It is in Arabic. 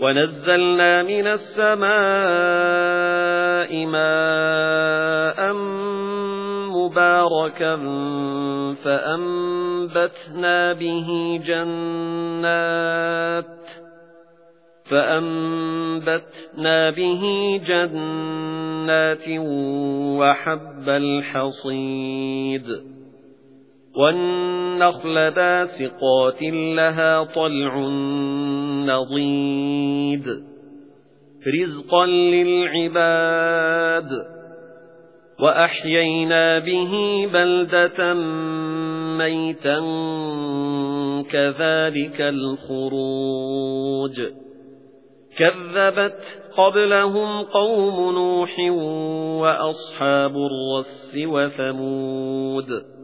وَنَزَّلْنَا مِنَ السَّمَاءِ مَاءً مُبَارَكًا فَأَنبَتْنَا بِهِ جَنَّاتٍ فَأَنبَتْنَا بِهِ جَنَّاتٍ وَحَبَّ الْحَصِيدِ وَالنَّخْلَ بَاسِقَاتٍ لَهَا طَلْعٌ نَضِيدٌ. رِزْقًا لِلْعِبَادِ. وَأَحْيَيْنَا بِهِ بَلْدَةً مَيْتًا كَذَلِكَ الْخُرُوجُ. كَذَّبَتْ قَبْلَهُمْ قَوْمُ نُوحٍ وَأَصْحَابُ الرَّسِّ وَثَمُودُ.